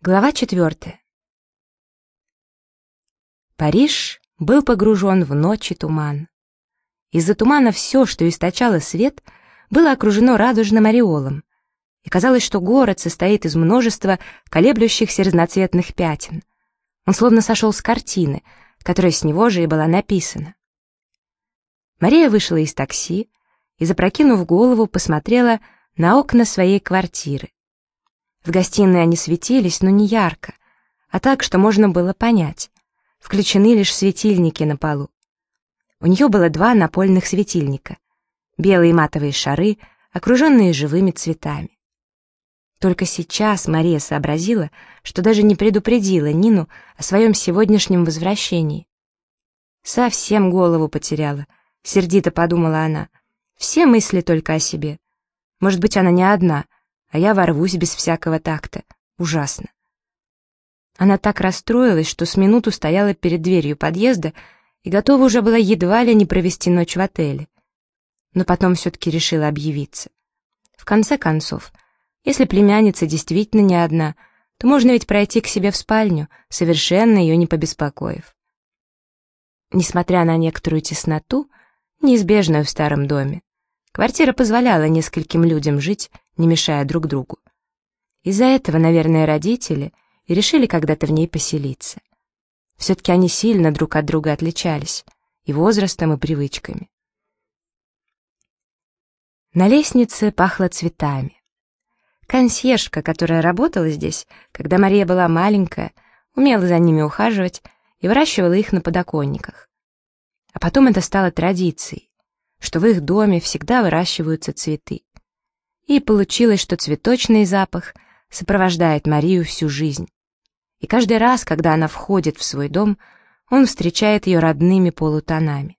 Глава четвертая. Париж был погружен в ночь и туман. Из-за тумана все, что источало свет, было окружено радужным ореолом, и казалось, что город состоит из множества колеблющихся разноцветных пятен. Он словно сошел с картины, которая с него же и была написана. Мария вышла из такси и, запрокинув голову, посмотрела на окна своей квартиры. В гостиной они светились, но не ярко, а так, что можно было понять. Включены лишь светильники на полу. У нее было два напольных светильника. Белые матовые шары, окруженные живыми цветами. Только сейчас Мария сообразила, что даже не предупредила Нину о своем сегодняшнем возвращении. Совсем голову потеряла, сердито подумала она. Все мысли только о себе. Может быть, она не одна — а я ворвусь без всякого такта. Ужасно. Она так расстроилась, что с минуту стояла перед дверью подъезда и готова уже была едва ли не провести ночь в отеле. Но потом все-таки решила объявиться. В конце концов, если племянница действительно не одна, то можно ведь пройти к себе в спальню, совершенно ее не побеспокоив. Несмотря на некоторую тесноту, неизбежную в старом доме, квартира позволяла нескольким людям жить не мешая друг другу. Из-за этого, наверное, родители и решили когда-то в ней поселиться. Все-таки они сильно друг от друга отличались, и возрастом, и привычками. На лестнице пахло цветами. Консьержка, которая работала здесь, когда Мария была маленькая, умела за ними ухаживать и выращивала их на подоконниках. А потом это стало традицией, что в их доме всегда выращиваются цветы и получилось, что цветочный запах сопровождает Марию всю жизнь. И каждый раз, когда она входит в свой дом, он встречает ее родными полутонами.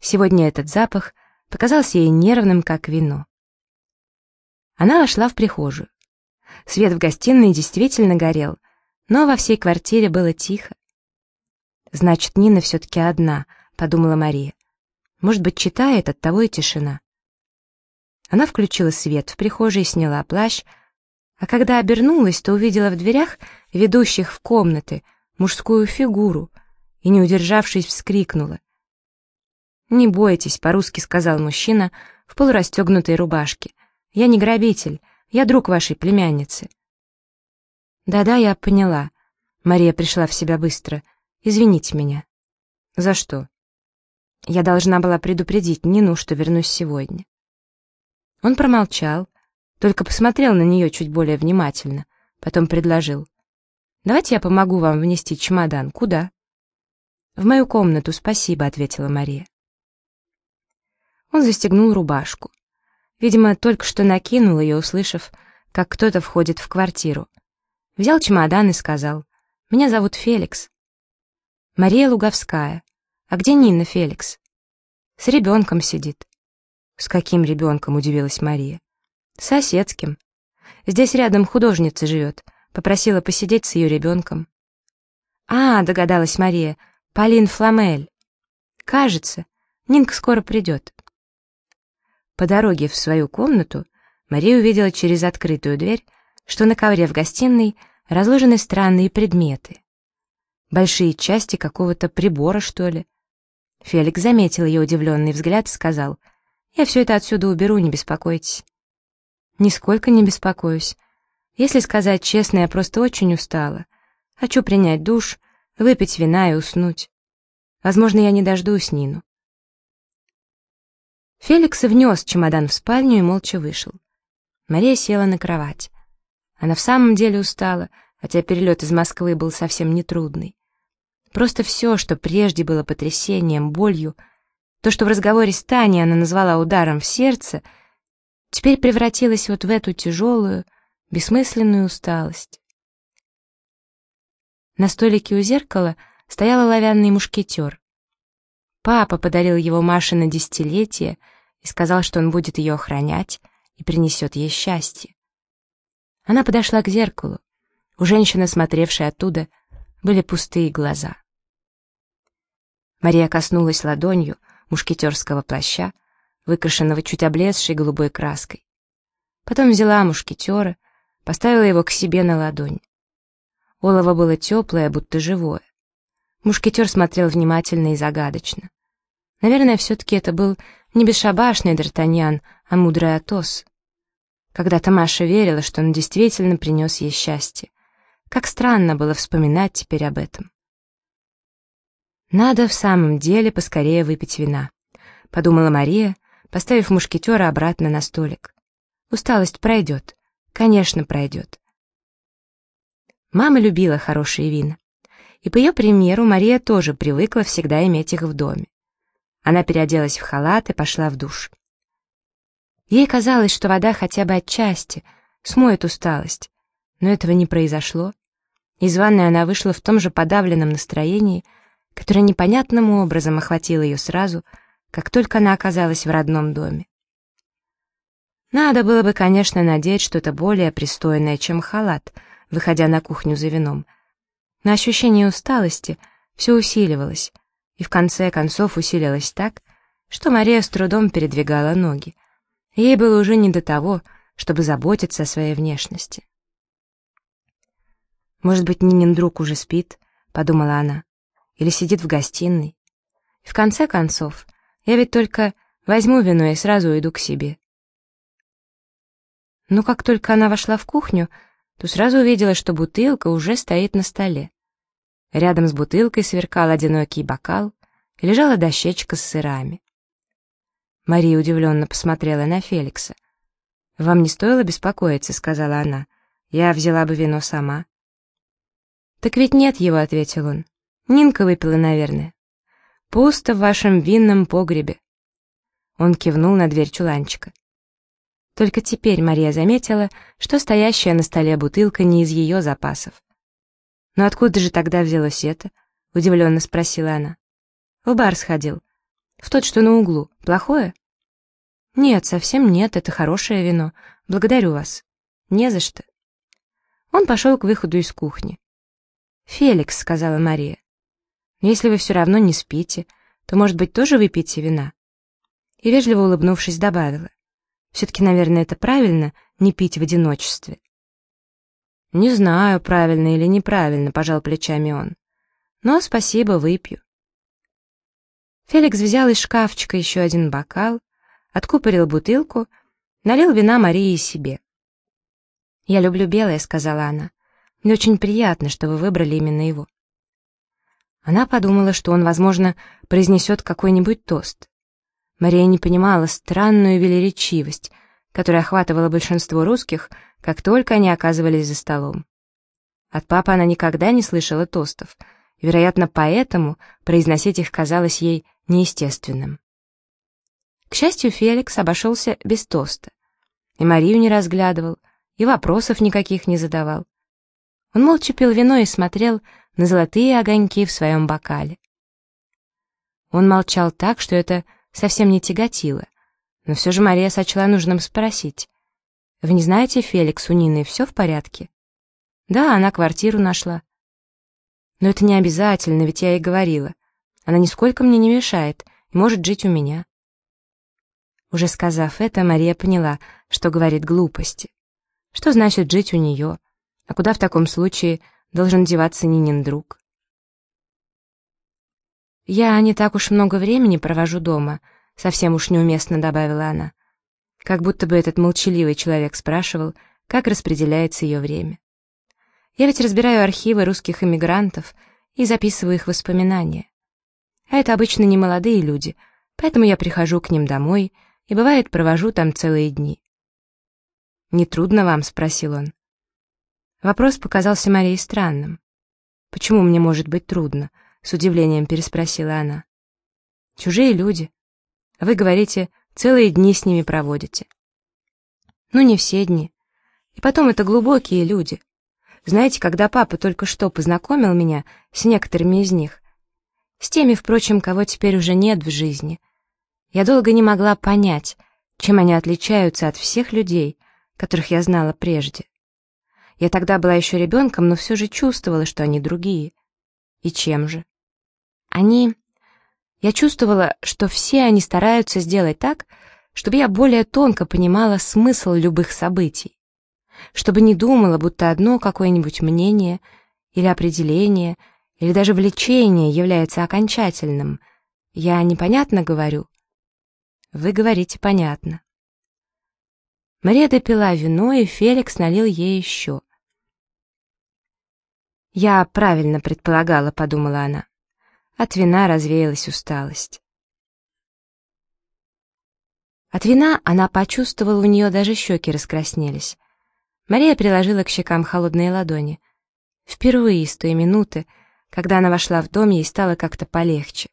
Сегодня этот запах показался ей нервным, как вино. Она вошла в прихожую. Свет в гостиной действительно горел, но во всей квартире было тихо. «Значит, Нина все-таки одна», — подумала Мария. «Может быть, читает, от того и тишина». Она включила свет в прихожей, сняла плащ, а когда обернулась, то увидела в дверях, ведущих в комнаты, мужскую фигуру и, не удержавшись, вскрикнула. «Не бойтесь», — по-русски сказал мужчина в полурастегнутой рубашке. «Я не грабитель, я друг вашей племянницы». «Да-да, я поняла». Мария пришла в себя быстро. «Извините меня». «За что?» «Я должна была предупредить Нину, что вернусь сегодня». Он промолчал, только посмотрел на нее чуть более внимательно, потом предложил. «Давайте я помогу вам внести чемодан. Куда?» «В мою комнату, спасибо», — ответила Мария. Он застегнул рубашку. Видимо, только что накинул ее, услышав, как кто-то входит в квартиру. Взял чемодан и сказал, «Меня зовут Феликс». «Мария Луговская. А где Нина Феликс?» «С ребенком сидит». «С каким ребенком?» — удивилась Мария. «Соседским. Здесь рядом художница живет. Попросила посидеть с ее ребенком». «А, — догадалась Мария, — Полин Фламель. Кажется, Нинка скоро придет». По дороге в свою комнату Мария увидела через открытую дверь, что на ковре в гостиной разложены странные предметы. Большие части какого-то прибора, что ли. Феликс заметил ее удивленный взгляд и сказал — я все это отсюда уберу, не беспокойтесь. Нисколько не беспокоюсь. Если сказать честно, я просто очень устала. Хочу принять душ, выпить вина и уснуть. Возможно, я не дождусь Нину. Феликс внес чемодан в спальню и молча вышел. Мария села на кровать. Она в самом деле устала, хотя перелет из Москвы был совсем нетрудный. Просто все, что прежде было потрясением, болью — то, что в разговоре с Таней она назвала ударом в сердце, теперь превратилось вот в эту тяжелую, бессмысленную усталость. На столике у зеркала стоял оловянный мушкетер. Папа подарил его Маше на десятилетие и сказал, что он будет ее охранять и принесет ей счастье. Она подошла к зеркалу. У женщины, смотревшей оттуда, были пустые глаза. Мария коснулась ладонью мушкетерского плаща, выкрашенного чуть облезшей голубой краской. Потом взяла мушкетера, поставила его к себе на ладонь. Олово было теплое, будто живое. Мушкетер смотрел внимательно и загадочно. Наверное, все-таки это был не бесшабашный Д'Артаньян, а мудрый Атос. Когда-то Маша верила, что он действительно принес ей счастье. Как странно было вспоминать теперь об этом. «Надо в самом деле поскорее выпить вина», — подумала Мария, поставив мушкетера обратно на столик. «Усталость пройдет. Конечно, пройдет». Мама любила хорошие вина. И по ее примеру Мария тоже привыкла всегда иметь их в доме. Она переоделась в халат и пошла в душ. Ей казалось, что вода хотя бы отчасти смоет усталость, но этого не произошло. Из ванной она вышла в том же подавленном настроении, которое непонятным образом охватило ее сразу, как только она оказалась в родном доме. Надо было бы, конечно, надеть что-то более пристойное, чем халат, выходя на кухню за вином — но ощущение усталости все усиливалось, и в конце концов усилилось так, что Мария с трудом передвигала ноги. Ей было уже не до того, чтобы заботиться о своей внешности. «Может быть, Нинин друг уже спит?» — подумала она. «Или сидит в гостиной? И в конце концов, я ведь только возьму вино и сразу уйду к себе». Но как только она вошла в кухню, то сразу увидела, что бутылка уже стоит на столе. Рядом с бутылкой сверкал одинокий бокал, и лежала дощечка с сырами. Мария удивленно посмотрела на Феликса. «Вам не стоило беспокоиться», — сказала она. «Я взяла бы вино сама». «Так ведь нет его», — ответил он. «Нинка выпила, наверное». «Пусто в вашем винном погребе». Он кивнул на дверь чуланчика. Только теперь Мария заметила, что стоящая на столе бутылка не из ее запасов. «Но откуда же тогда взялось это?» — удивленно спросила она. «В бар сходил. В тот, что на углу. Плохое?» «Нет, совсем нет, это хорошее вино. Благодарю вас». «Не за что». Он пошел к выходу из кухни. «Феликс», — сказала Мария, — «если вы все равно не спите, то, может быть, тоже выпьете вина?» И вежливо улыбнувшись, добавила. Все-таки, наверное, это правильно — не пить в одиночестве. «Не знаю, правильно или неправильно», — пожал плечами он. «Но спасибо, выпью». Феликс взял из шкафчика еще один бокал, откупорил бутылку, налил вина Марии себе. «Я люблю белое», — сказала она. «Мне очень приятно, что вы выбрали именно его». Она подумала, что он, возможно, произнесет какой-нибудь тост. Мария не понимала странную велеречивость, которая охватывала большинство русских, как только они оказывались за столом. От папы она никогда не слышала тостов, и, вероятно, поэтому произносить их казалось ей неестественным. К счастью, Феликс обошелся без тоста, и Марию не разглядывал, и вопросов никаких не задавал. Он молча пил вино и смотрел на золотые огоньки в своем бокале. Он молчал так, что это совсем не тяготило, но все же Мария сочла нужным спросить. «Вы не знаете, Феликс, у Нины все в порядке?» «Да, она квартиру нашла». «Но это не обязательно, ведь я ей говорила. Она нисколько мне не мешает и может жить у меня». Уже сказав это, Мария поняла, что говорит глупости. Что значит жить у нее? А куда в таком случае должен деваться Нинин друг? «Я не так уж много времени провожу дома», — совсем уж неуместно добавила она. Как будто бы этот молчаливый человек спрашивал, как распределяется ее время. Я ведь разбираю архивы русских эмигрантов и записываю их воспоминания. А это обычно не молодые люди, поэтому я прихожу к ним домой и, бывает, провожу там целые дни. «Не трудно вам?» — спросил он. Вопрос показался Марии странным. «Почему мне может быть трудно?» — с удивлением переспросила она. «Чужие люди. Вы говорите, Целые дни с ними проводите. Ну, не все дни. И потом это глубокие люди. Знаете, когда папа только что познакомил меня с некоторыми из них, с теми, впрочем, кого теперь уже нет в жизни, я долго не могла понять, чем они отличаются от всех людей, которых я знала прежде. Я тогда была еще ребенком, но все же чувствовала, что они другие. И чем же? Они я чувствовала, что все они стараются сделать так, чтобы я более тонко понимала смысл любых событий. чтобы не думала, будто одно какое-нибудь мнение или определение или даже влечение является окончательным. Я непонятно говорю? Вы говорите понятно. Мария допила вино, и Феликс налил ей еще. «Я правильно предполагала», — подумала она. От вина развеялась усталость. От вина она почувствовала, у нее даже щеки раскраснелись. Мария приложила к щекам холодные ладони. Впервые с той минуты, когда она вошла в дом, ей стало как-то полегче.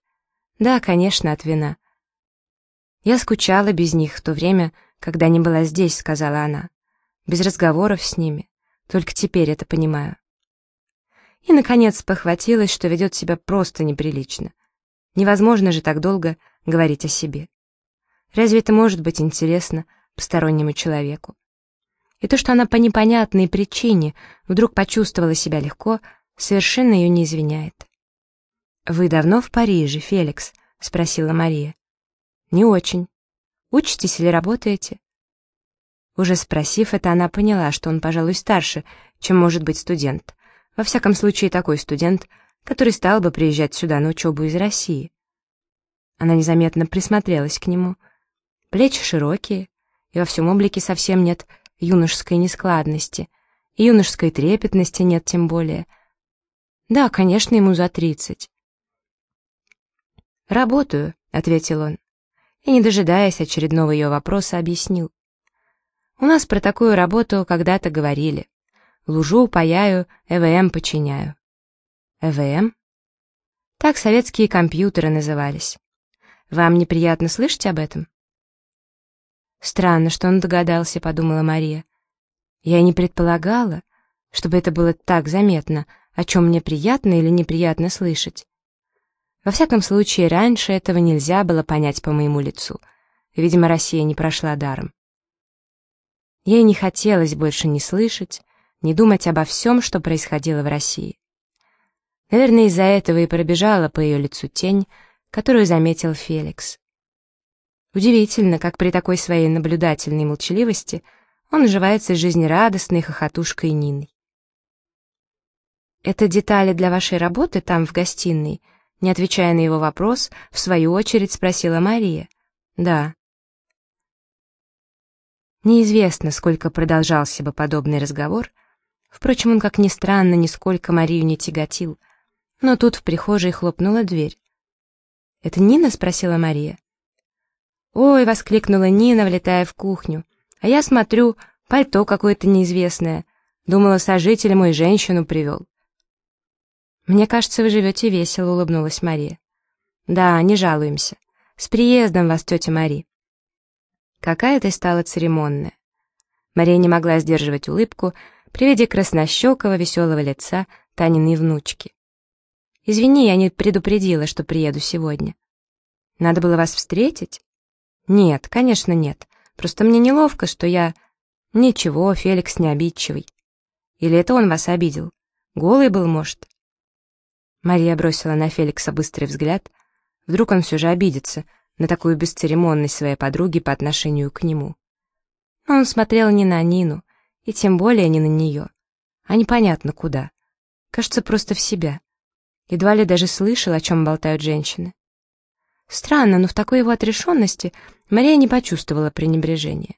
Да, конечно, от вина. «Я скучала без них в то время, когда не была здесь», — сказала она. «Без разговоров с ними. Только теперь это понимаю». И, наконец, похватилась, что ведет себя просто неприлично. Невозможно же так долго говорить о себе. Разве это может быть интересно постороннему человеку? И то, что она по непонятной причине вдруг почувствовала себя легко, совершенно ее не извиняет. «Вы давно в Париже, Феликс?» — спросила Мария. «Не очень. Учитесь или работаете?» Уже спросив это, она поняла, что он, пожалуй, старше, чем может быть студент. Во всяком случае, такой студент, который стал бы приезжать сюда на учебу из России. Она незаметно присмотрелась к нему — Плечи широкие, и во всем облике совсем нет юношеской нескладности, и юношеской трепетности нет тем более. Да, конечно, ему за тридцать. «Работаю», — ответил он, и, не дожидаясь очередного ее вопроса, объяснил. «У нас про такую работу когда-то говорили. Лужу паяю, ЭВМ починяю». «ЭВМ?» Так советские компьютеры назывались. Вам неприятно слышать об этом? Странно, что он догадался, подумала Мария. Я не предполагала, чтобы это было так заметно, о чем мне приятно или неприятно слышать. Во всяком случае, раньше этого нельзя было понять по моему лицу. Видимо, Россия не прошла даром. Ей не хотелось больше ни слышать, ни думать обо всем, что происходило в России. Наверное, из-за этого и пробежала по ее лицу тень, которую заметил Феликс. Удивительно, как при такой своей наблюдательной молчаливости он уживается с жизнерадостной хохотушкой Ниной. «Это детали для вашей работы там, в гостиной?» Не отвечая на его вопрос, в свою очередь спросила Мария. «Да». Неизвестно, сколько продолжался бы подобный разговор. Впрочем, он, как ни странно, нисколько Марию не тяготил. Но тут в прихожей хлопнула дверь. «Это Нина?» — спросила Мария. «Ой!» — воскликнула Нина, влетая в кухню. «А я смотрю, пальто какое-то неизвестное. Думала, сожитель мой женщину привел». «Мне кажется, вы живете весело», — улыбнулась Мария. «Да, не жалуемся. С приездом вас, тетя Мари». Какая ты стала церемонная. Мария не могла сдерживать улыбку при виде краснощекого веселого лица Таниной внучки. «Извини, я не предупредила, что приеду сегодня. Надо было вас встретить?» «Нет, конечно, нет. Просто мне неловко, что я...» «Ничего, Феликс не обидчивый». «Или это он вас обидел? Голый был, может?» Мария бросила на Феликса быстрый взгляд. Вдруг он все же обидится на такую бесцеремонность своей подруги по отношению к нему. Но он смотрел не на Нину, и тем более не на нее, а непонятно куда. Кажется, просто в себя. Едва ли даже слышал, о чем болтают женщины. Странно, но в такой его отрешенности Мария не почувствовала пренебрежения.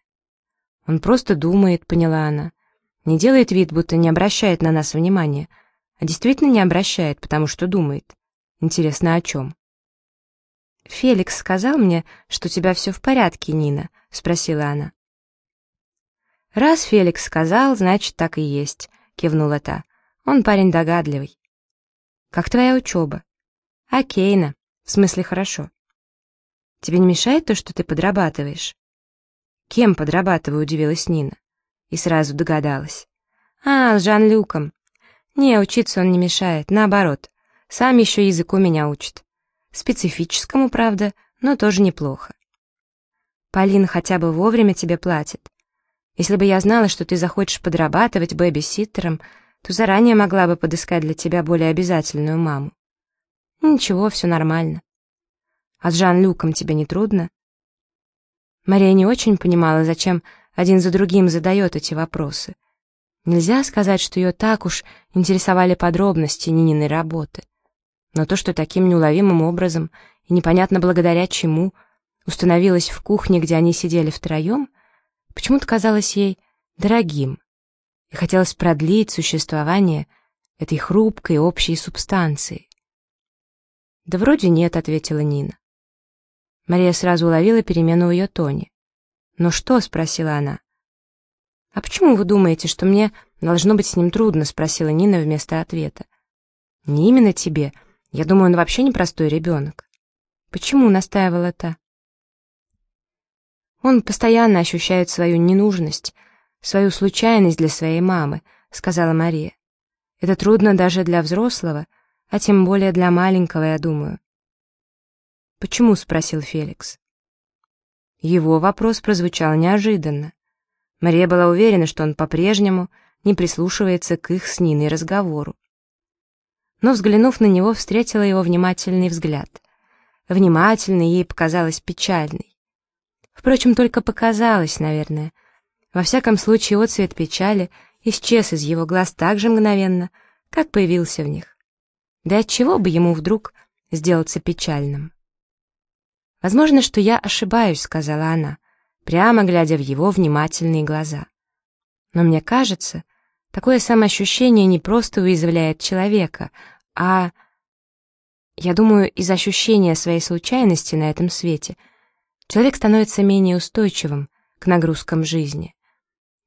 «Он просто думает», — поняла она. «Не делает вид, будто не обращает на нас внимания, а действительно не обращает, потому что думает. Интересно, о чем?» «Феликс сказал мне, что у тебя все в порядке, Нина», — спросила она. «Раз Феликс сказал, значит, так и есть», — кивнула та. «Он парень догадливый». «Как твоя учеба?» «Окейно, в смысле хорошо». Тебе не мешает то, что ты подрабатываешь?» «Кем подрабатываю?» — удивилась Нина. И сразу догадалась. «А, с Жан-Люком. Не, учиться он не мешает, наоборот. Сам еще языку меня учит. Специфическому, правда, но тоже неплохо. Полина хотя бы вовремя тебе платит. Если бы я знала, что ты захочешь подрабатывать бэби-ситтером, то заранее могла бы подыскать для тебя более обязательную маму. Ничего, все нормально. А с Жан-Люком тебе не трудно?» Мария не очень понимала, зачем один за другим задает эти вопросы. Нельзя сказать, что ее так уж интересовали подробности Нининой работы. Но то, что таким неуловимым образом и непонятно благодаря чему установилось в кухне, где они сидели втроем, почему-то казалось ей дорогим, и хотелось продлить существование этой хрупкой общей субстанции. «Да вроде нет», — ответила Нина. Мария сразу уловила перемену в ее тоне. «Ну что?» — спросила она. «А почему вы думаете, что мне должно быть с ним трудно?» — спросила Нина вместо ответа. «Не именно тебе. Я думаю, он вообще непростой ребенок». «Почему?» — настаивала та. «Он постоянно ощущает свою ненужность, свою случайность для своей мамы», — сказала Мария. «Это трудно даже для взрослого, а тем более для маленького, я думаю». «Почему?» — спросил Феликс. Его вопрос прозвучал неожиданно. Мария была уверена, что он по-прежнему не прислушивается к их с Ниной разговору. Но, взглянув на него, встретила его внимательный взгляд. Внимательный ей показалось печальный. Впрочем, только показалось, наверное. Во всяком случае, отцвет печали исчез из его глаз так же мгновенно, как появился в них. Да отчего бы ему вдруг сделаться печальным? «Возможно, что я ошибаюсь», — сказала она прямо глядя в его внимательные глаза. Но мне кажется, такое самоощущение не просто уязвляет человека, а... Я думаю, из ощущения своей случайности на этом свете человек становится менее устойчивым к нагрузкам жизни.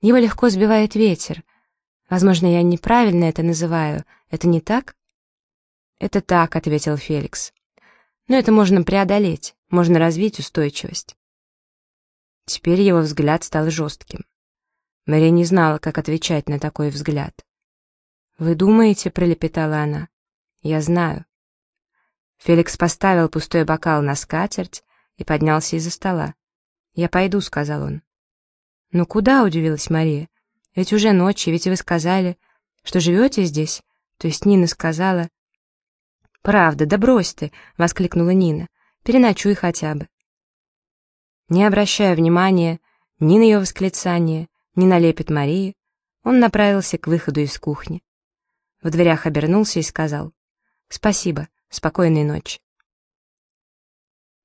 Его легко сбивает ветер. Возможно, я неправильно это называю. Это не так? «Это так», — ответил Феликс. «Но это можно преодолеть, можно развить устойчивость». Теперь его взгляд стал жестким. Мария не знала, как отвечать на такой взгляд. «Вы думаете?» — пролепетала она. «Я знаю». Феликс поставил пустой бокал на скатерть и поднялся из-за стола. «Я пойду», — сказал он. «Ну куда?» — удивилась Мария. «Ведь уже ночь, ведь вы сказали, что живете здесь?» То есть Нина сказала... «Правда, да брось ты!» — воскликнула Нина. «Переночуй хотя бы». Не обращая внимания ни на ее восклицание, ни на лепет Марии, он направился к выходу из кухни. В дверях обернулся и сказал «Спасибо, спокойной ночи».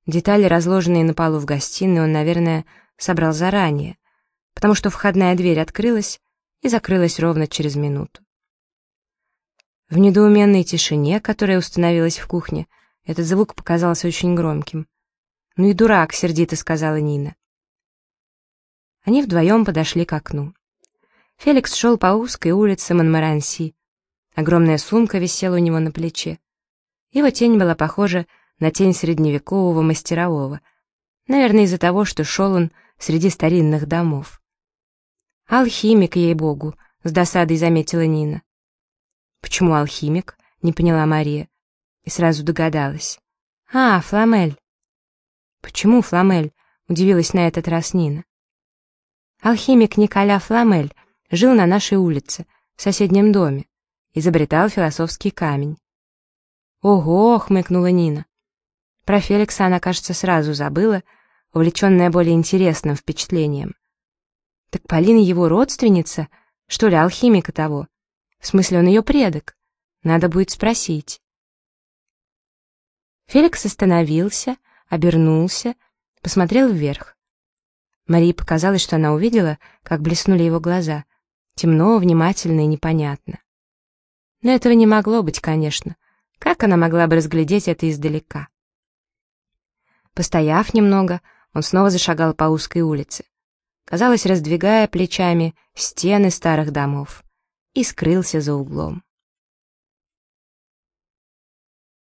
Детали, разложенные на полу в гостиной, он, наверное, собрал заранее, потому что входная дверь открылась и закрылась ровно через минуту. В недоуменной тишине, которая установилась в кухне, этот звук показался очень громким. «Ну и дурак», — сердито сказала Нина. Они вдвоем подошли к окну. Феликс шел по узкой улице Монмаранси. Огромная сумка висела у него на плече. Его тень была похожа на тень средневекового мастерового. Наверное, из-за того, что шел он среди старинных домов. «Алхимик, ей-богу», — с досадой заметила Нина. «Почему алхимик?» — не поняла Мария. И сразу догадалась. «А, Фламель». «Почему Фламель?» — удивилась на этот раз Нина. «Алхимик Николя Фламель жил на нашей улице, в соседнем доме, изобретал философский камень». «Ого!» — хмыкнула Нина. Про Феликса она, кажется, сразу забыла, увлеченная более интересным впечатлением. «Так Полина его родственница? Что ли, алхимика того? В смысле, он ее предок? Надо будет спросить». Феликс остановился, обернулся, посмотрел вверх. Марии показалось, что она увидела, как блеснули его глаза. Темно, внимательно и непонятно. Но этого не могло быть, конечно. Как она могла бы разглядеть это издалека? Постояв немного, он снова зашагал по узкой улице, казалось, раздвигая плечами стены старых домов, и скрылся за углом.